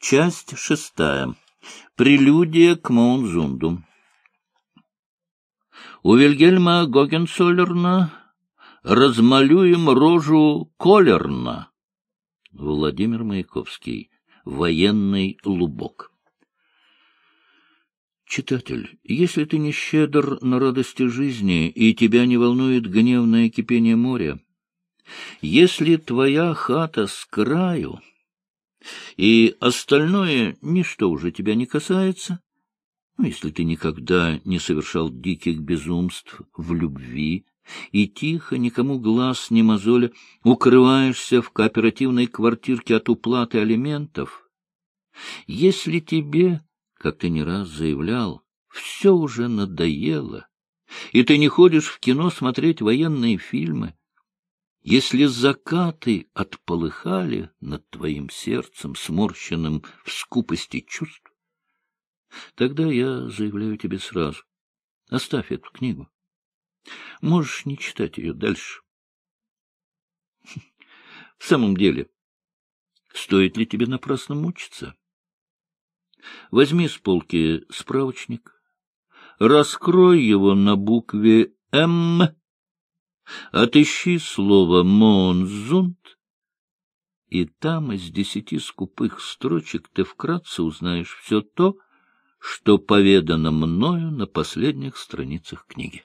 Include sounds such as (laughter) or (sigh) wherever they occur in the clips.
Часть шестая. Прелюдия к Моунзунду. У Вильгельма Гогенцоллерна размалюем рожу Колерна. Владимир Маяковский. Военный лубок. Читатель, если ты не щедр на радости жизни, и тебя не волнует гневное кипение моря, если твоя хата с краю, и остальное ничто уже тебя не касается, ну, если ты никогда не совершал диких безумств в любви и тихо, никому глаз не мозоля, укрываешься в кооперативной квартирке от уплаты алиментов, если тебе, как ты не раз заявлял, все уже надоело, и ты не ходишь в кино смотреть военные фильмы, если закаты отполыхали над твоим сердцем, сморщенным в скупости чувств, тогда я заявляю тебе сразу, оставь эту книгу. Можешь не читать ее дальше. (laughs) В самом деле, стоит ли тебе напрасно мучиться? Возьми с полки справочник, раскрой его на букве «М», отыщи слово «монзунт», и там из десяти скупых строчек ты вкратце узнаешь все то, что поведано мною на последних страницах книги.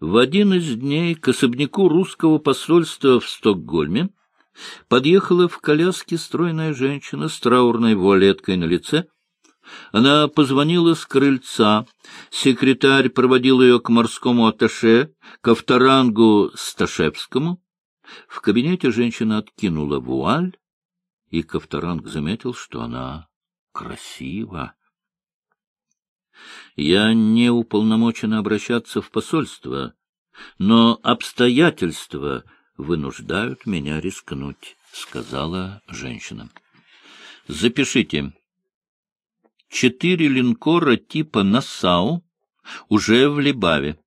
В один из дней к особняку русского посольства в Стокгольме подъехала в коляске стройная женщина с траурной вуалеткой на лице. Она позвонила с крыльца. Секретарь проводил ее к морскому атташе, ко вторангу Сташевскому. В кабинете женщина откинула вуаль, и Ковторанг заметил, что она красива. Я не уполномочена обращаться в посольство, но обстоятельства вынуждают меня рискнуть, — сказала женщина. — Запишите. Четыре линкора типа «Нассау» уже в Либаве.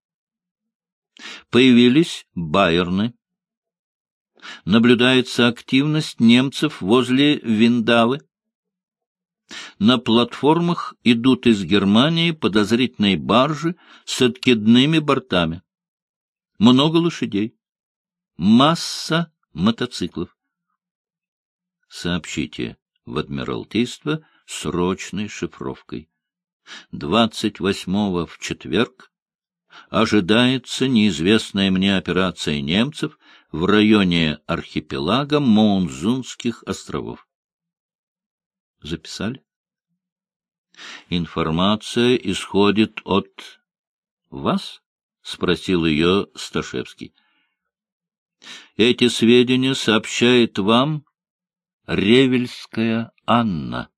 Появились байерны. Наблюдается активность немцев возле Виндавы. На платформах идут из Германии подозрительные баржи с откидными бортами. Много лошадей. Масса мотоциклов. Сообщите в Адмиралтейство срочной шифровкой. 28-го в четверг ожидается неизвестная мне операция немцев в районе архипелага Монзунских островов. Записали? Информация исходит от вас? — спросил ее Сташевский. Эти сведения сообщает вам Ревельская Анна.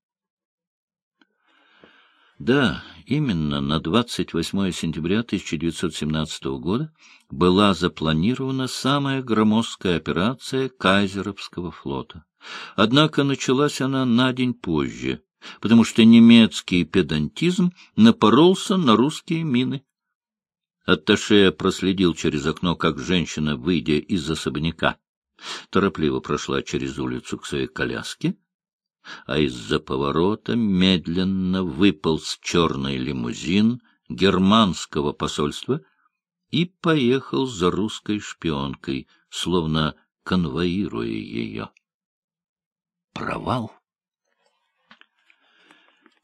Да, именно на 28 сентября 1917 года была запланирована самая громоздкая операция Кайзеровского флота. Однако началась она на день позже, потому что немецкий педантизм напоролся на русские мины. Атташе проследил через окно, как женщина, выйдя из особняка, торопливо прошла через улицу к своей коляске, а из-за поворота медленно выполз черный лимузин германского посольства и поехал за русской шпионкой, словно конвоируя ее. Провал.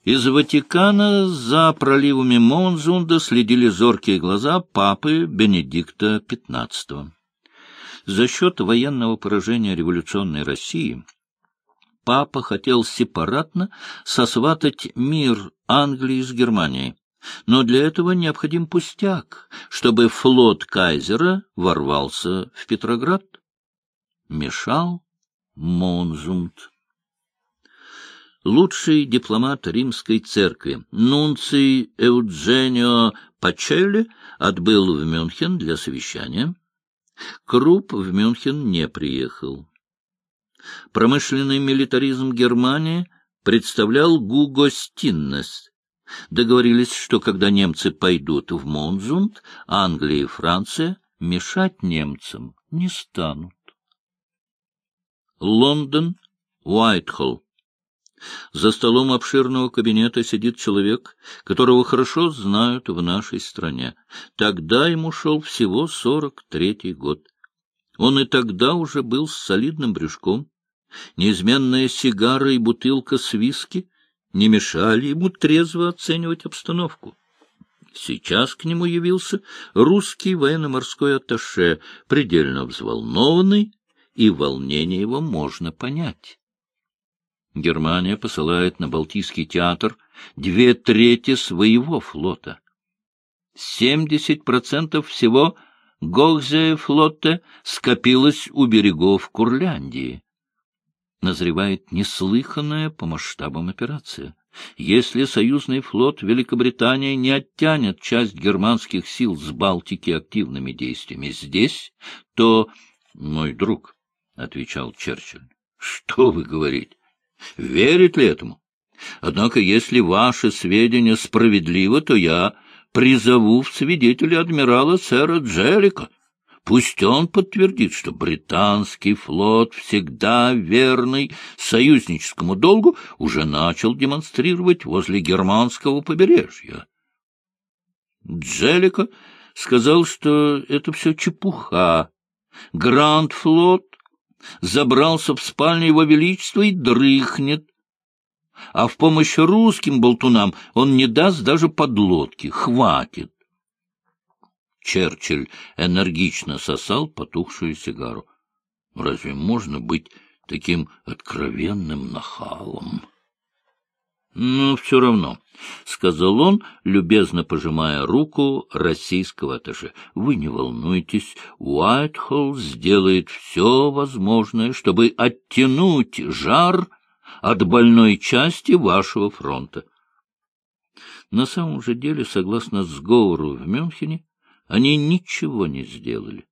Из Ватикана за проливами Монзунда следили зоркие глаза папы Бенедикта XV. За счет военного поражения революционной России папа хотел сепаратно сосватать мир Англии с Германией. Но для этого необходим пустяк, чтобы флот кайзера ворвался в Петроград. Мешал Монзунд лучший дипломат римской церкви, нунций Эудженио Пачелли, отбыл в Мюнхен для совещания. Круп в Мюнхен не приехал. Промышленный милитаризм Германии представлял Гуго Стиннес. Договорились, что когда немцы пойдут в Монзунд, Англия и Франция мешать немцам не станут. Лондон Уайтхолл. За столом обширного кабинета сидит человек, которого хорошо знают в нашей стране. Тогда ему шел всего сорок третий год. Он и тогда уже был с солидным брюшком. Неизменная сигара и бутылка с виски не мешали ему трезво оценивать обстановку. Сейчас к нему явился русский военно-морской атташе, предельно взволнованный, и волнение его можно понять. Германия посылает на Балтийский театр две трети своего флота. Семьдесят процентов всего Гохзе-флота скопилось у берегов Курляндии. Назревает неслыханная по масштабам операция. Если союзный флот Великобритании не оттянет часть германских сил с Балтики активными действиями здесь, то... — Мой друг, — отвечал Черчилль, — что вы говорите? Верит ли этому? Однако, если ваши сведения справедливы, то я призову в свидетели адмирала сэра Джеллика. Пусть он подтвердит, что британский флот, всегда верный союзническому долгу, уже начал демонстрировать возле германского побережья. Джеллика сказал, что это все чепуха. Гранд-флот забрался в спальню его величества и дрыхнет. А в помощь русским болтунам он не даст даже подлодки. Хватит. Черчилль энергично сосал потухшую сигару. Разве можно быть таким откровенным нахалом? Но все равно, — сказал он, любезно пожимая руку российского атташе, — вы не волнуйтесь, Уайтхолл сделает все возможное, чтобы оттянуть жар от больной части вашего фронта. На самом же деле, согласно сговору в Мюнхене, они ничего не сделали.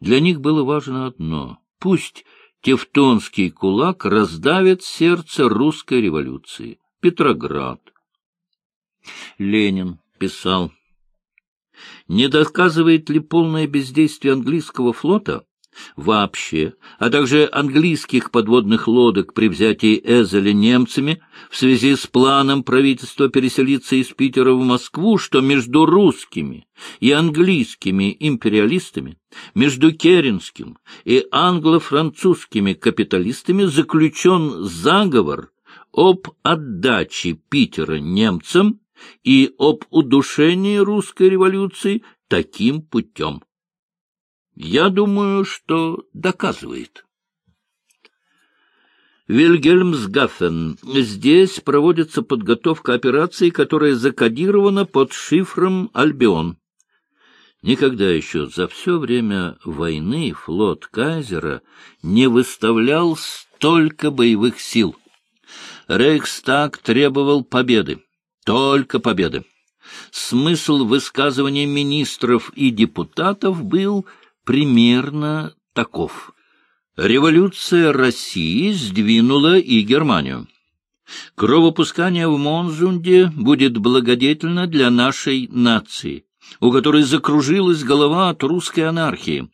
Для них было важно одно — пусть тевтонский кулак раздавит сердце русской революции. Петроград. Ленин писал, не доказывает ли полное бездействие английского флота вообще, а также английских подводных лодок при взятии Эзеля немцами в связи с планом правительства переселиться из Питера в Москву, что между русскими и английскими империалистами, между керенским и англо-французскими капиталистами заключен заговор об отдаче Питера немцам и об удушении русской революции таким путем. Я думаю, что доказывает. Вильгельмсгафен. Здесь проводится подготовка операции, которая закодирована под шифром «Альбион». Никогда еще за все время войны флот Кайзера не выставлял столько боевых сил. Рейхстаг требовал победы, только победы. Смысл высказывания министров и депутатов был примерно таков. Революция России сдвинула и Германию. Кровопускание в Монзунде будет благодетельно для нашей нации, у которой закружилась голова от русской анархии.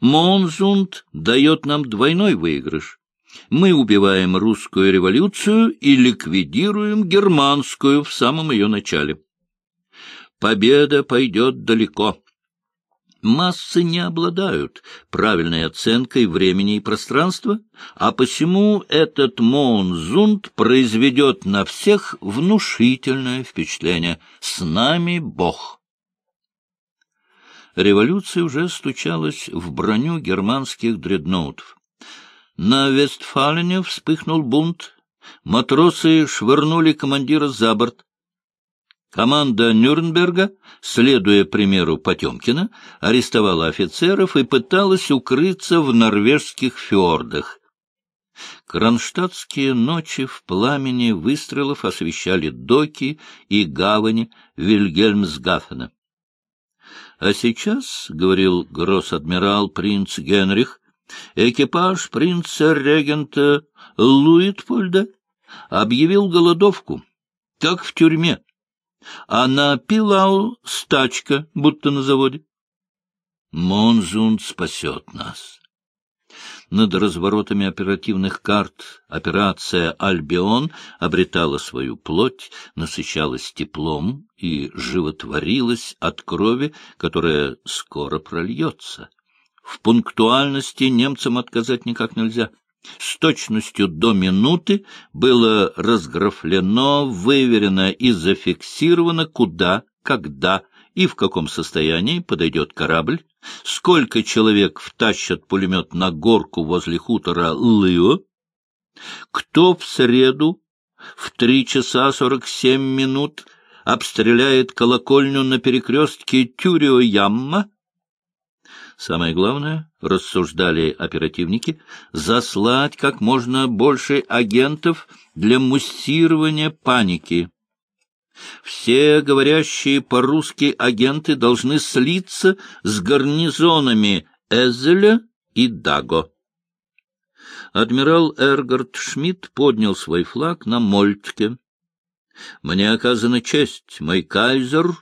Монзунд дает нам двойной выигрыш. Мы убиваем русскую революцию и ликвидируем германскую в самом ее начале. Победа пойдет далеко. Массы не обладают правильной оценкой времени и пространства, а посему этот Монзунд произведет на всех внушительное впечатление. С нами Бог. Революция уже стучалась в броню германских дредноутов. На Вестфалене вспыхнул бунт. Матросы швырнули командира за борт. Команда Нюрнберга, следуя примеру Потемкина, арестовала офицеров и пыталась укрыться в норвежских фьордах. Кронштадтские ночи в пламени выстрелов освещали доки и гавани Вильгельмсгафена. А сейчас, — говорил гросс-адмирал принц Генрих, экипаж принца-регента Луитпольда объявил голодовку, как в тюрьме, а на Пилау стачка, будто на заводе. Монзунд спасет нас. над разворотами оперативных карт операция «Альбион» обретала свою плоть, насыщалась теплом и животворилась от крови, которая скоро прольется. В пунктуальности немцам отказать никак нельзя. С точностью до минуты было разграфлено, выверено и зафиксировано, куда, когда и в каком состоянии подойдет корабль, сколько человек втащат пулемет на горку возле хутора Лыо, кто в среду в три часа сорок семь минут обстреляет колокольню на перекрестке Тюрио-Ямма, Самое главное, рассуждали оперативники, заслать как можно больше агентов для муссирования паники. Все говорящие по-русски агенты должны слиться с гарнизонами Эзеля и Даго. Адмирал Эргард Шмидт поднял свой флаг на Мольтке. «Мне оказана честь, мой кайзер,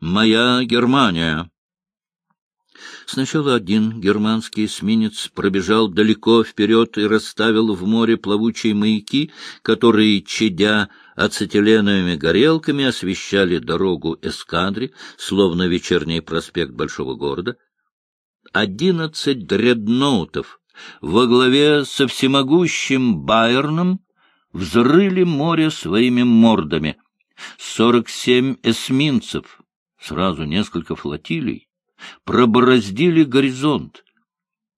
моя Германия». Сначала один германский эсминец пробежал далеко вперед и расставил в море плавучие маяки, которые, чадя ацетиленовыми горелками, освещали дорогу эскадре, словно вечерний проспект большого города. Одиннадцать дредноутов во главе со всемогущим Байерном взрыли море своими мордами. Сорок семь эсминцев, сразу несколько флотилий, пробороздили горизонт.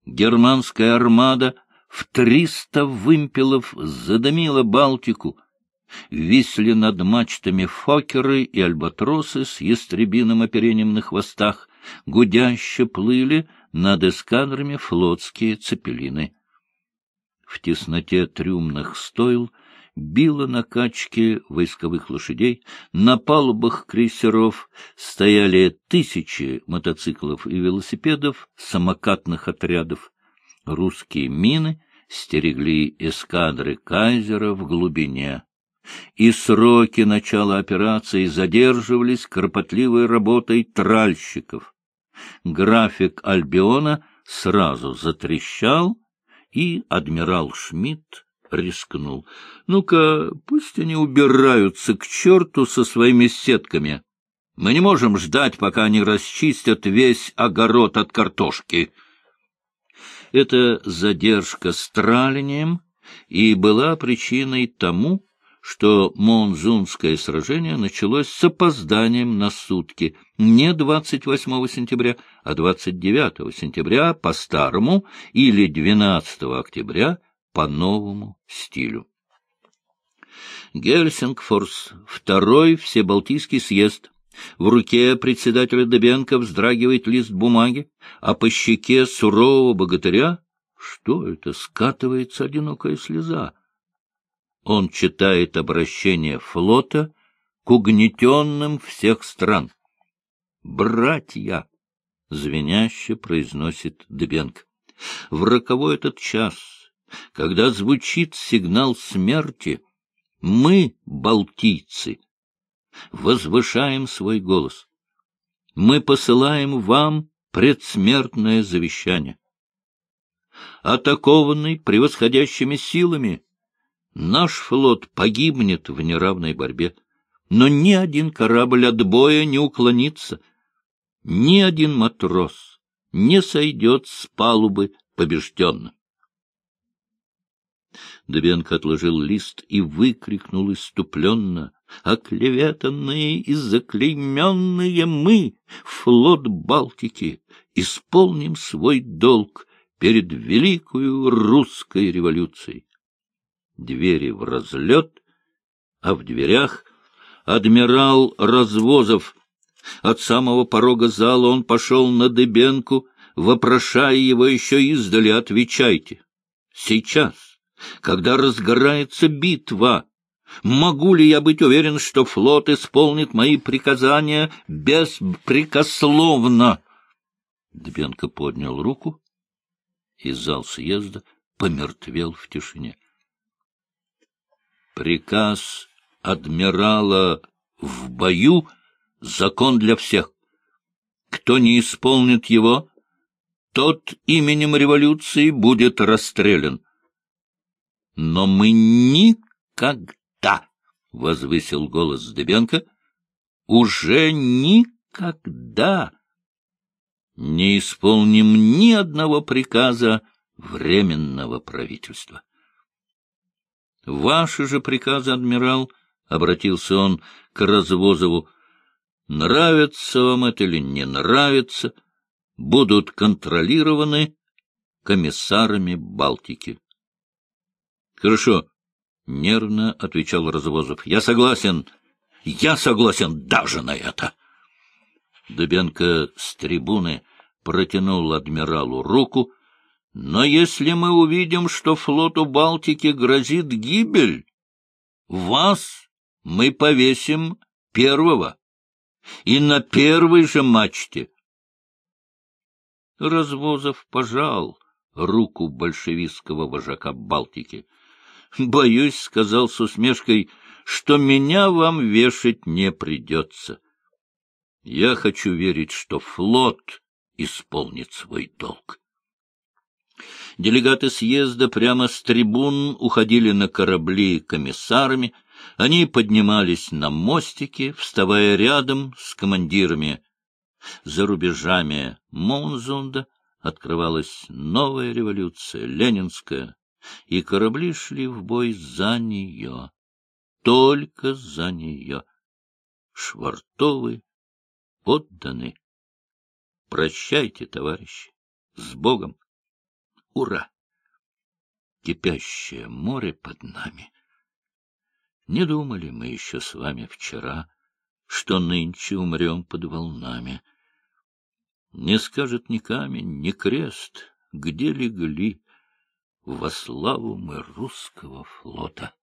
Германская армада в триста вымпелов задымила Балтику. Висли над мачтами фокеры и альбатросы с ястребиным оперением на хвостах, гудяще плыли над эскадрами флотские цепелины. В тесноте трюмных стойл било на качке войсковых лошадей, на палубах крейсеров стояли тысячи мотоциклов и велосипедов, самокатных отрядов. Русские мины стерегли эскадры кайзера в глубине. И сроки начала операции задерживались кропотливой работой тральщиков. График Альбиона сразу затрещал, и адмирал Шмидт рискнул. Ну-ка, пусть они убираются к черту со своими сетками. Мы не можем ждать, пока они расчистят весь огород от картошки. Эта задержка с тралением и была причиной тому, что Монзунское сражение началось с опозданием на сутки, не 28 сентября, а 29 сентября по-старому или 12 октября по новому стилю. Гельсингфорс, второй всебалтийский съезд. В руке председателя Дебенко вздрагивает лист бумаги, а по щеке сурового богатыря, что это, скатывается одинокая слеза. Он читает обращение флота к угнетенным всех стран. «Братья!» — звеняще произносит Дебенко. В роковой этот час когда звучит сигнал смерти, мы, балтийцы, возвышаем свой голос. Мы посылаем вам предсмертное завещание. Атакованный превосходящими силами, наш флот погибнет в неравной борьбе, но ни один корабль от боя не уклонится, ни один матрос не сойдет с палубы побежденным. Дыбенко отложил лист и выкрикнул иступленно. «Оклеветанные и заклейменные мы, флот Балтики, исполним свой долг перед великою русской революцией!» Двери в разлет, а в дверях адмирал Развозов. От самого порога зала он пошел на Дыбенку, вопрошая его еще издали «Отвечайте!» «Сейчас!» Когда разгорается битва. Могу ли я быть уверен, что флот исполнит мои приказания беспрекословно? Дбенко поднял руку, и зал съезда помертвел в тишине. Приказ адмирала в бою — закон для всех. Кто не исполнит его, тот именем революции будет расстрелян. Но мы никогда, — возвысил голос Дебенко, — уже никогда не исполним ни одного приказа Временного правительства. — Ваши же приказы, адмирал, — обратился он к Развозову, — нравится вам это или не нравится, будут контролированы комиссарами Балтики. — Хорошо, — нервно отвечал Развозов. — Я согласен. Я согласен даже на это. Дубенко с трибуны протянул адмиралу руку, но если мы увидим, что флоту Балтики грозит гибель, вас мы повесим первого и на первой же мачте. Развозов пожал руку большевистского вожака Балтики. — Боюсь, — сказал с усмешкой, — что меня вам вешать не придется. Я хочу верить, что флот исполнит свой долг. Делегаты съезда прямо с трибун уходили на корабли комиссарами, они поднимались на мостики, вставая рядом с командирами. За рубежами Монзунда открывалась новая революция, ленинская, и корабли шли в бой за нее, только за нее. Швартовы отданы. Прощайте, товарищи, с Богом! Ура! Кипящее море под нами. Не думали мы еще с вами вчера, что нынче умрем под волнами. Не скажет ни камень, ни крест, где легли во славу мы русского флота.